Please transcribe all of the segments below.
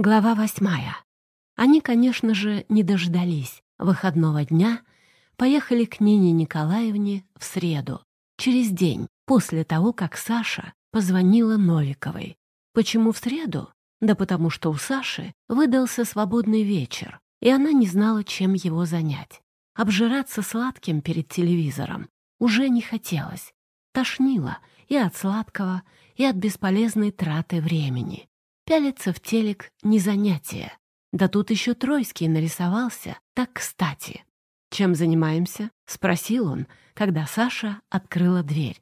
Глава восьмая. Они, конечно же, не дождались выходного дня, поехали к Нине Николаевне в среду, через день после того, как Саша позвонила Новиковой. Почему в среду? Да потому что у Саши выдался свободный вечер, и она не знала, чем его занять. Обжираться сладким перед телевизором уже не хотелось. Тошнило и от сладкого, и от бесполезной траты времени. Пялиться в телек — не занятие. Да тут еще Тройский нарисовался, так кстати. «Чем занимаемся?» — спросил он, когда Саша открыла дверь.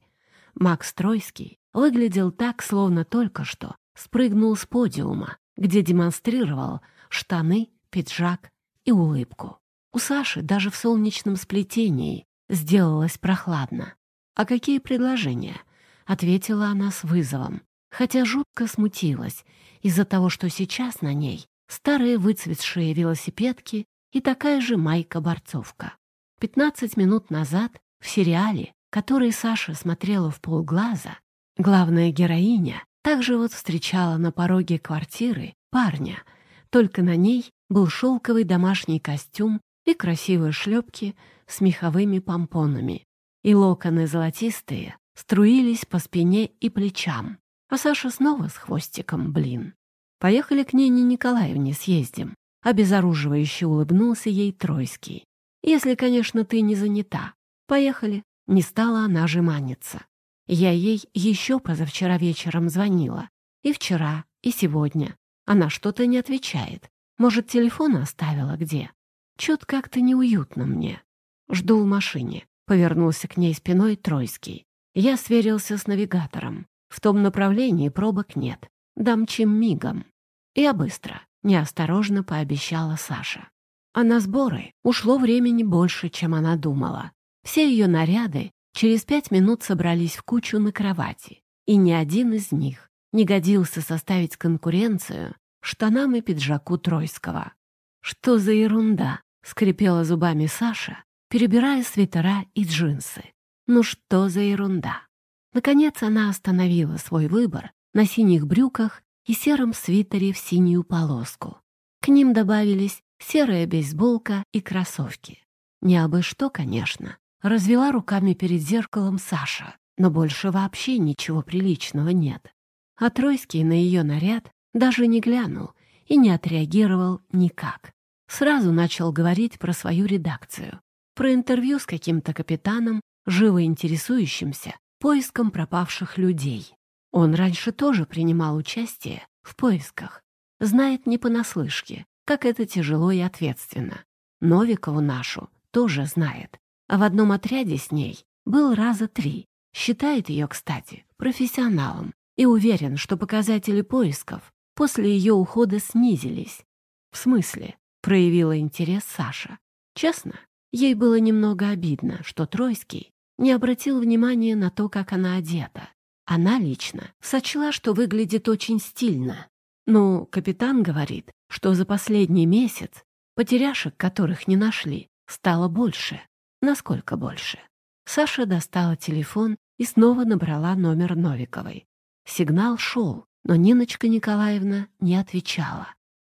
Макс Тройский выглядел так, словно только что спрыгнул с подиума, где демонстрировал штаны, пиджак и улыбку. У Саши даже в солнечном сплетении сделалось прохладно. «А какие предложения?» — ответила она с вызовом, хотя жутко смутилась из-за того, что сейчас на ней старые выцветшие велосипедки и такая же майка-борцовка. Пятнадцать минут назад в сериале, который Саша смотрела в полглаза, главная героиня также вот встречала на пороге квартиры парня, только на ней был шелковый домашний костюм и красивые шлепки с меховыми помпонами, и локоны золотистые струились по спине и плечам, а Саша снова с хвостиком, блин. Поехали к Нине Николаевне съездим. Обезоруживающе улыбнулся ей Тройский. Если, конечно, ты не занята. Поехали. Не стала она жеманиться. Я ей еще позавчера вечером звонила. И вчера, и сегодня. Она что-то не отвечает. Может, телефон оставила где? Чё-то как-то неуютно мне. Жду в машине. Повернулся к ней спиной Тройский. Я сверился с навигатором. В том направлении пробок нет. Дамчим мигом. Я быстро неосторожно пообещала Саша. А на сборы ушло времени больше, чем она думала. Все ее наряды через пять минут собрались в кучу на кровати, и ни один из них не годился составить конкуренцию штанам и пиджаку Тройского. «Что за ерунда?» — скрипела зубами Саша, перебирая свитера и джинсы. «Ну что за ерунда?» Наконец она остановила свой выбор на синих брюках и сером свитере в синюю полоску. К ним добавились серая бейсболка и кроссовки. Не абы что, конечно. Развела руками перед зеркалом Саша, но больше вообще ничего приличного нет. А Тройский на ее наряд даже не глянул и не отреагировал никак. Сразу начал говорить про свою редакцию, про интервью с каким-то капитаном, живо интересующимся поиском пропавших людей. Он раньше тоже принимал участие в поисках. Знает не понаслышке, как это тяжело и ответственно. Новикову нашу тоже знает. А в одном отряде с ней был раза три. Считает ее, кстати, профессионалом и уверен, что показатели поисков после ее ухода снизились. В смысле, проявила интерес Саша. Честно, ей было немного обидно, что Тройский не обратил внимания на то, как она одета. Она лично сочла, что выглядит очень стильно. Но капитан говорит, что за последний месяц потеряшек, которых не нашли, стало больше. Насколько больше? Саша достала телефон и снова набрала номер Новиковой. Сигнал шел, но Ниночка Николаевна не отвечала.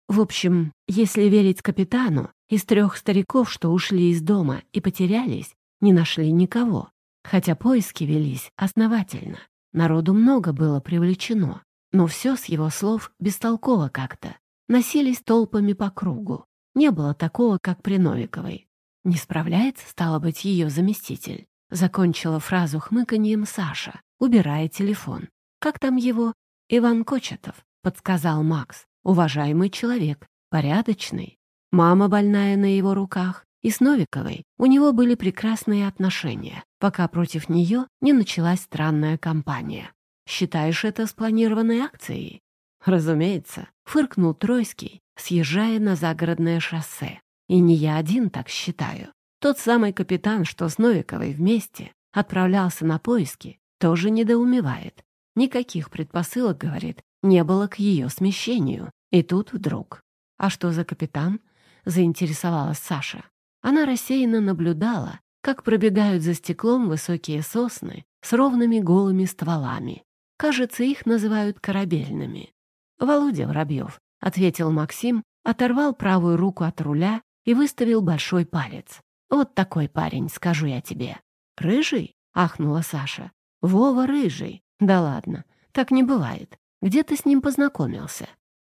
В общем, если верить капитану, из трех стариков, что ушли из дома и потерялись, не нашли никого, хотя поиски велись основательно. Народу много было привлечено, но все с его слов бестолково как-то. Носились толпами по кругу. Не было такого, как при Новиковой. Не справляется, стало быть, ее заместитель. Закончила фразу хмыканьем Саша, убирая телефон. «Как там его?» «Иван Кочетов», — подсказал Макс. «Уважаемый человек, порядочный. Мама больная на его руках, и с Новиковой у него были прекрасные отношения, пока против нее не началась странная кампания. Считаешь это спланированной акцией? Разумеется, фыркнул Тройский, съезжая на загородное шоссе. И не я один так считаю. Тот самый капитан, что с Новиковой вместе отправлялся на поиски, тоже недоумевает. Никаких предпосылок, говорит, не было к ее смещению. И тут вдруг. «А что за капитан?» — заинтересовалась Саша. Она рассеянно наблюдала, как пробегают за стеклом высокие сосны с ровными голыми стволами. Кажется, их называют корабельными. «Володя Воробьев», — ответил Максим, оторвал правую руку от руля и выставил большой палец. «Вот такой парень, скажу я тебе». «Рыжий?» — ахнула Саша. «Вова рыжий. Да ладно, так не бывает. Где ты с ним познакомился?»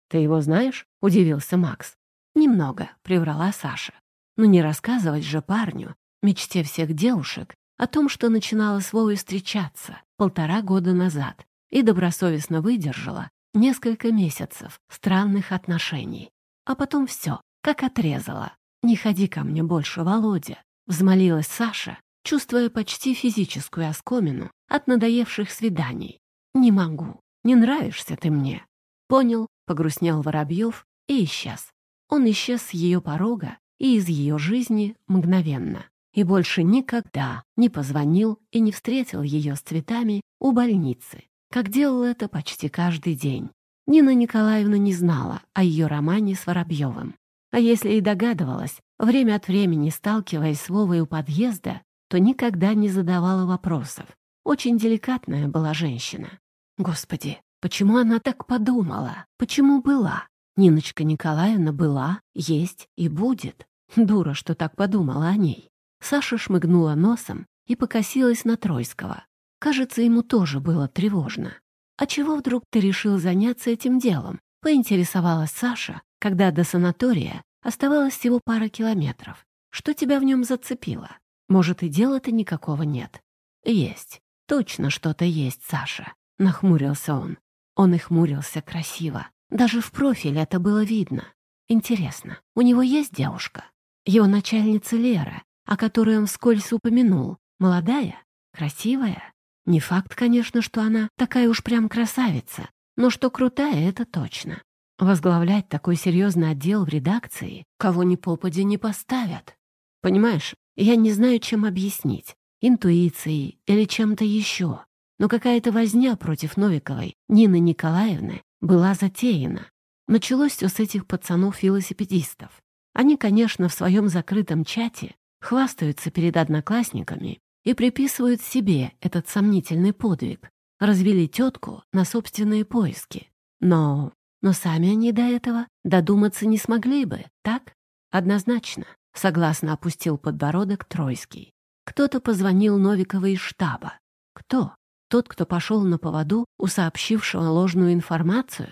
«Ты его знаешь?» — удивился Макс. «Немного», — приврала Саша. «Ну не рассказывать же парню, мечте всех девушек, о том, что начинала с Вовой встречаться полтора года назад и добросовестно выдержала несколько месяцев странных отношений. А потом все, как отрезала. «Не ходи ко мне больше, Володя», — взмолилась Саша, чувствуя почти физическую оскомину от надоевших свиданий. «Не могу. Не нравишься ты мне». «Понял», — погрустнел Воробьев и исчез. Он исчез с ее порога и из ее жизни мгновенно. И больше никогда не позвонил и не встретил ее с цветами у больницы, как делал это почти каждый день. Нина Николаевна не знала о ее романе с Воробьевым. А если и догадывалась, время от времени сталкиваясь с Вовой у подъезда, то никогда не задавала вопросов. Очень деликатная была женщина. Господи, почему она так подумала? Почему была? Ниночка Николаевна была, есть и будет. Дура, что так подумала о ней. Саша шмыгнула носом и покосилась на Тройского. Кажется, ему тоже было тревожно. «А чего вдруг ты решил заняться этим делом?» — поинтересовалась Саша, когда до санатория оставалось всего пара километров. «Что тебя в нем зацепило? Может, и дела-то никакого нет?» «Есть. Точно что-то есть, Саша», — нахмурился он. Он и хмурился красиво. Даже в профиле это было видно. Интересно, у него есть девушка? Его начальница Лера, о которой он вскользь упомянул, молодая, красивая? Не факт, конечно, что она такая уж прям красавица, но что крутая — это точно. Возглавлять такой серьезный отдел в редакции кого ни попади не поставят. Понимаешь, я не знаю, чем объяснить, интуицией или чем-то еще, но какая-то возня против Новиковой Нины Николаевны была затеяна. Началось все с этих пацанов-велосипедистов. Они, конечно, в своем закрытом чате хвастаются перед одноклассниками и приписывают себе этот сомнительный подвиг. Развели тетку на собственные поиски. Но... но сами они до этого додуматься не смогли бы, так? Однозначно, согласно опустил подбородок Тройский. Кто-то позвонил Новиковой из штаба. Кто? Тот, кто пошел на поводу у сообщившего ложную информацию?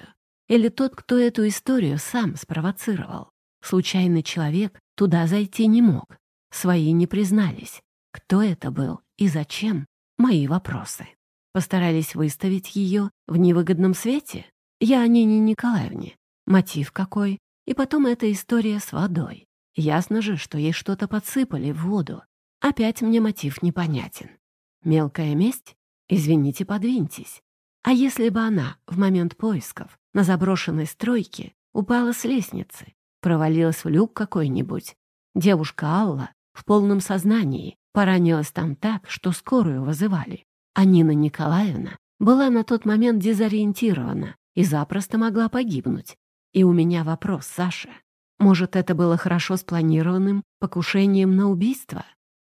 Или тот, кто эту историю сам спровоцировал? Случайный человек туда зайти не мог. Свои не признались. Кто это был и зачем? Мои вопросы. Постарались выставить ее в невыгодном свете? Я о Нине Николаевне. Мотив какой? И потом эта история с водой. Ясно же, что ей что-то подсыпали в воду. Опять мне мотив непонятен. Мелкая месть? Извините, подвиньтесь. А если бы она в момент поисков на заброшенной стройке упала с лестницы, провалилась в люк какой-нибудь, девушка Алла в полном сознании Поранилась там так, что скорую вызывали. А Нина Николаевна была на тот момент дезориентирована и запросто могла погибнуть. И у меня вопрос, Саша. Может, это было хорошо спланированным покушением на убийство?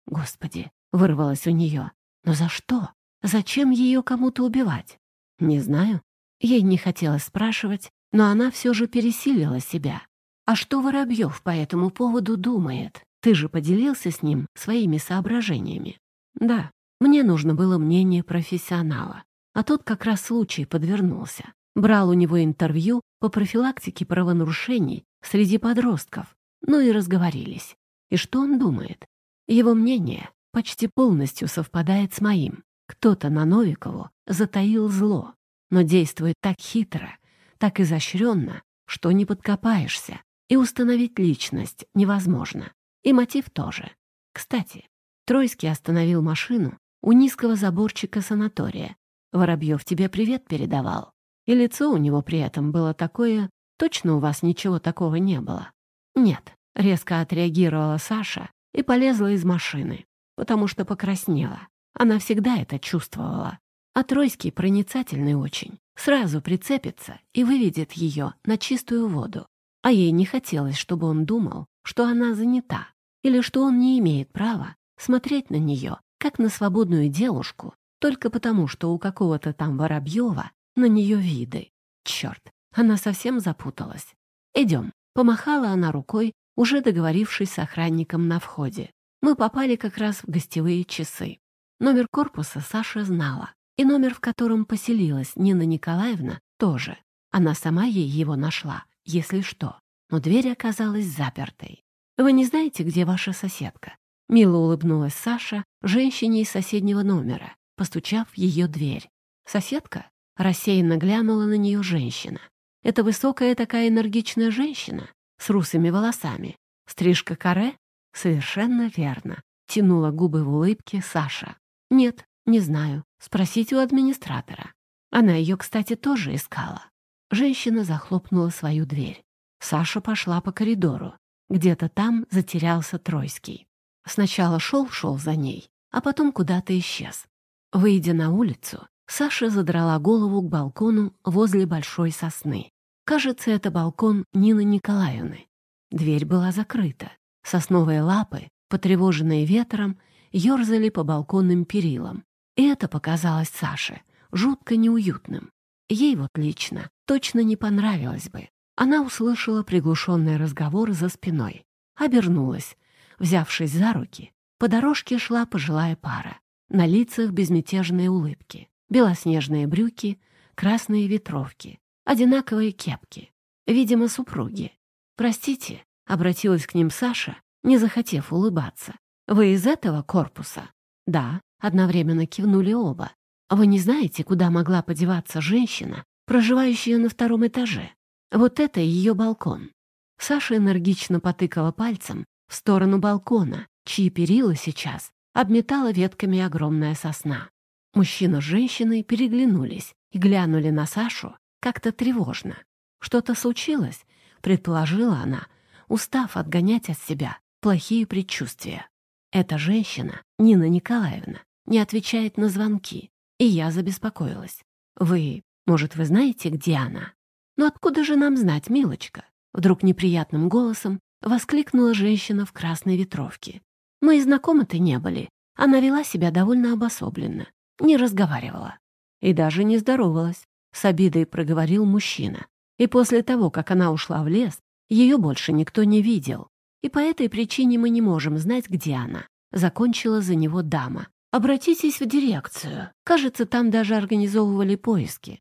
Господи, вырвалось у нее. Но за что? Зачем ее кому-то убивать? Не знаю. Ей не хотелось спрашивать, но она все же пересилила себя. А что Воробьев по этому поводу думает? Ты же поделился с ним своими соображениями. Да, мне нужно было мнение профессионала. А тут как раз случай подвернулся. Брал у него интервью по профилактике правонарушений среди подростков. Ну и разговорились. И что он думает? Его мнение почти полностью совпадает с моим. Кто-то на Новикову затаил зло, но действует так хитро, так изощренно, что не подкопаешься, и установить личность невозможно. И мотив тоже. Кстати, Тройский остановил машину у низкого заборчика санатория. Воробьев тебе привет передавал. И лицо у него при этом было такое, точно у вас ничего такого не было. Нет, резко отреагировала Саша и полезла из машины, потому что покраснела. Она всегда это чувствовала. А Тройский проницательный очень. Сразу прицепится и выведет ее на чистую воду. А ей не хотелось, чтобы он думал, что она занята или что он не имеет права смотреть на нее, как на свободную девушку, только потому, что у какого-то там Воробьева на нее виды. Черт, она совсем запуталась. «Идем». Помахала она рукой, уже договорившись с охранником на входе. Мы попали как раз в гостевые часы. Номер корпуса Саша знала, и номер, в котором поселилась Нина Николаевна, тоже. Она сама ей его нашла, если что. Но дверь оказалась запертой. «Вы не знаете, где ваша соседка?» Мило улыбнулась Саша женщине из соседнего номера, постучав в ее дверь. Соседка рассеянно глянула на нее женщина. Это высокая такая энергичная женщина с русыми волосами. Стрижка каре? Совершенно верно. Тянула губы в улыбке Саша. Нет, не знаю. Спросите у администратора. Она ее, кстати, тоже искала. Женщина захлопнула свою дверь. Саша пошла по коридору. Где-то там затерялся Тройский. Сначала шел-шел за ней, а потом куда-то исчез. Выйдя на улицу, Саша задрала голову к балкону возле большой сосны. Кажется, это балкон Нины Николаевны. Дверь была закрыта. Сосновые лапы, потревоженные ветром, ерзали по балконным перилам. И это показалось Саше жутко неуютным. Ей вот лично точно не понравилось бы. Она услышала приглушенный разговор за спиной. Обернулась. Взявшись за руки, по дорожке шла пожилая пара. На лицах безмятежные улыбки, белоснежные брюки, красные ветровки, одинаковые кепки. Видимо, супруги. «Простите», — обратилась к ним Саша, не захотев улыбаться. «Вы из этого корпуса?» «Да», — одновременно кивнули оба. «Вы не знаете, куда могла подеваться женщина, проживающая на втором этаже? Вот это ее балкон». Саша энергично потыкала пальцем в сторону балкона, чьи перила сейчас обметала ветками огромная сосна. Мужчина с женщиной переглянулись и глянули на Сашу как-то тревожно. Что-то случилось, предположила она, устав отгонять от себя плохие предчувствия. Эта женщина, Нина Николаевна, не отвечает на звонки, и я забеспокоилась. Вы, может, вы знаете, где она? Но откуда же нам знать, милочка? Вдруг неприятным голосом воскликнула женщина в красной ветровке. Мы и знакомы-то не были. Она вела себя довольно обособленно, не разговаривала и даже не здоровалась. С обидой проговорил мужчина. И после того, как она ушла в лес, ее больше никто не видел. И по этой причине мы не можем знать, где она. Закончила за него дама. Обратитесь в дирекцию. Кажется, там даже организовывали поиски.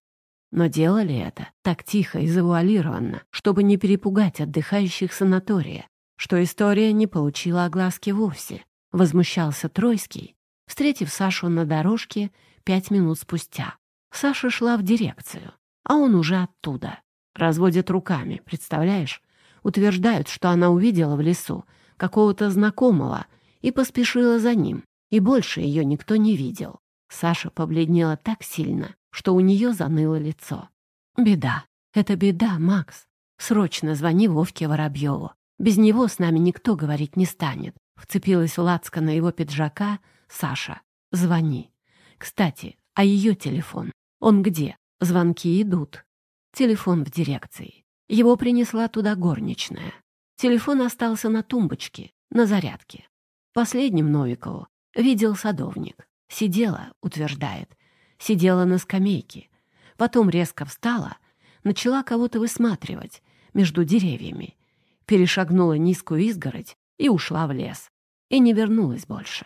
Но делали это так тихо и завуалированно, чтобы не перепугать отдыхающих санатория, что история не получила огласки вовсе. Возмущался Тройский, встретив Сашу на дорожке пять минут спустя. Саша шла в дирекцию, а он уже оттуда. Разводят руками, представляешь? Утверждают, что она увидела в лесу какого-то знакомого и поспешила за ним, и больше ее никто не видел. Саша побледнела так сильно, что у нее заныло лицо. «Беда. Это беда, Макс. Срочно звони Вовке Воробьеву. Без него с нами никто говорить не станет». Вцепилась в лацко на его пиджака Саша. «Звони. Кстати, а ее телефон? Он где? Звонки идут. Телефон в дирекции. Его принесла туда горничная. Телефон остался на тумбочке, на зарядке. Последним Новикову видел садовник. Сидела, утверждает, сидела на скамейке. Потом резко встала, начала кого-то высматривать между деревьями, перешагнула низкую изгородь и ушла в лес. И не вернулась больше.